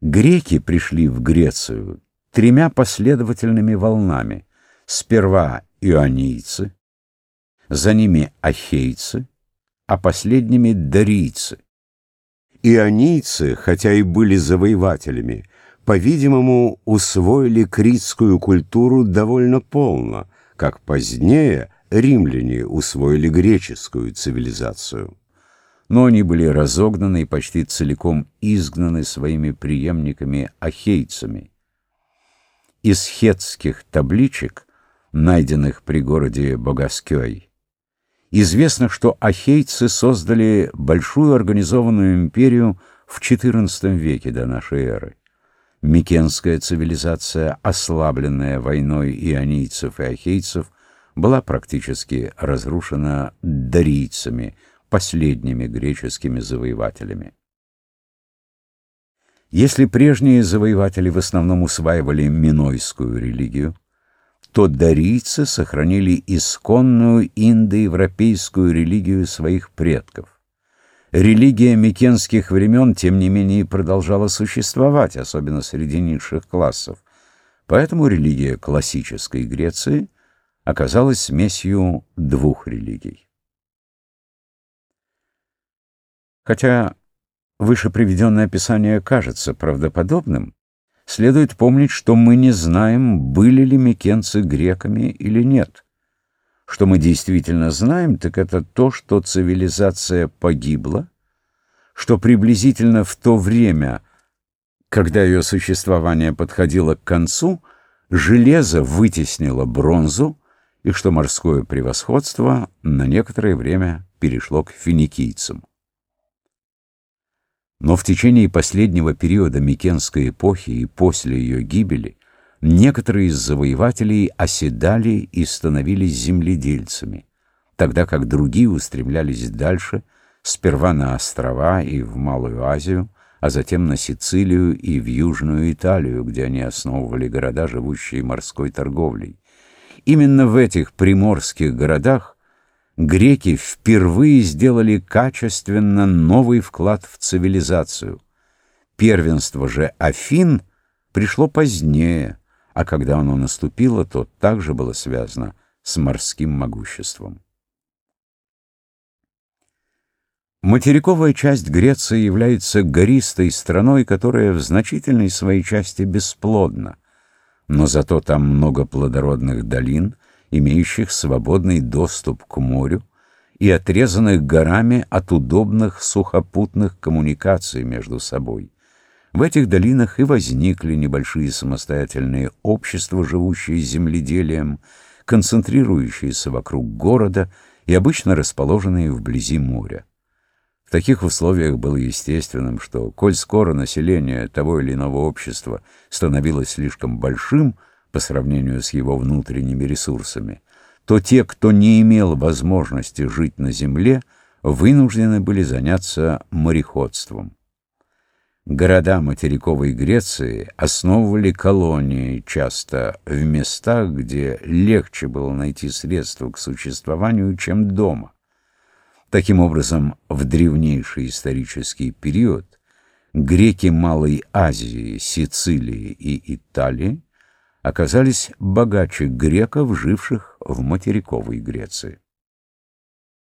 Греки пришли в Грецию тремя последовательными волнами. Сперва ионийцы, за ними ахейцы, а последними дарийцы. Ионийцы, хотя и были завоевателями, по-видимому, усвоили критскую культуру довольно полно, как позднее римляне усвоили греческую цивилизацию. Но они были разогнаны и почти целиком изгнаны своими преемниками-ахейцами. Из хетских табличек, найденных при городе Богаскёй, известно, что ахейцы создали большую организованную империю в XIV веке до нашей эры. Микенская цивилизация, ослабленная войной ионийцев и ахейцев, была практически разрушена дарийцами, последними греческими завоевателями. Если прежние завоеватели в основном усваивали минойскую религию, то дарийцы сохранили исконную индоевропейскую религию своих предков. Религия микенских времен, тем не менее, продолжала существовать, особенно среди низших классов. Поэтому религия классической Греции оказалась смесью двух религий. Хотя выше приведенное описание кажется правдоподобным, следует помнить, что мы не знаем, были ли микенцы греками или нет – что мы действительно знаем, так это то, что цивилизация погибла, что приблизительно в то время, когда ее существование подходило к концу, железо вытеснило бронзу, и что морское превосходство на некоторое время перешло к финикийцам. Но в течение последнего периода Микенской эпохи и после ее гибели некоторые из завоевателей оседали и становились земледельцами, тогда как другие устремлялись дальше, сперва на острова и в Малую Азию, а затем на Сицилию и в Южную Италию, где они основывали города, живущие морской торговлей. Именно в этих приморских городах греки впервые сделали качественно новый вклад в цивилизацию. Первенство же Афин пришло позднее, а когда оно наступило, то также было связано с морским могуществом. Материковая часть Греции является гористой страной, которая в значительной своей части бесплодна, но зато там много плодородных долин, имеющих свободный доступ к морю и отрезанных горами от удобных сухопутных коммуникаций между собой. В этих долинах и возникли небольшие самостоятельные общества, живущие земледелием, концентрирующиеся вокруг города и обычно расположенные вблизи моря. В таких условиях было естественным, что, коль скоро население того или иного общества становилось слишком большим по сравнению с его внутренними ресурсами, то те, кто не имел возможности жить на земле, вынуждены были заняться мореходством. Города материковой Греции основывали колонии, часто в местах, где легче было найти средства к существованию, чем дома. Таким образом, в древнейший исторический период греки Малой Азии, Сицилии и Италии оказались богаче греков, живших в материковой Греции.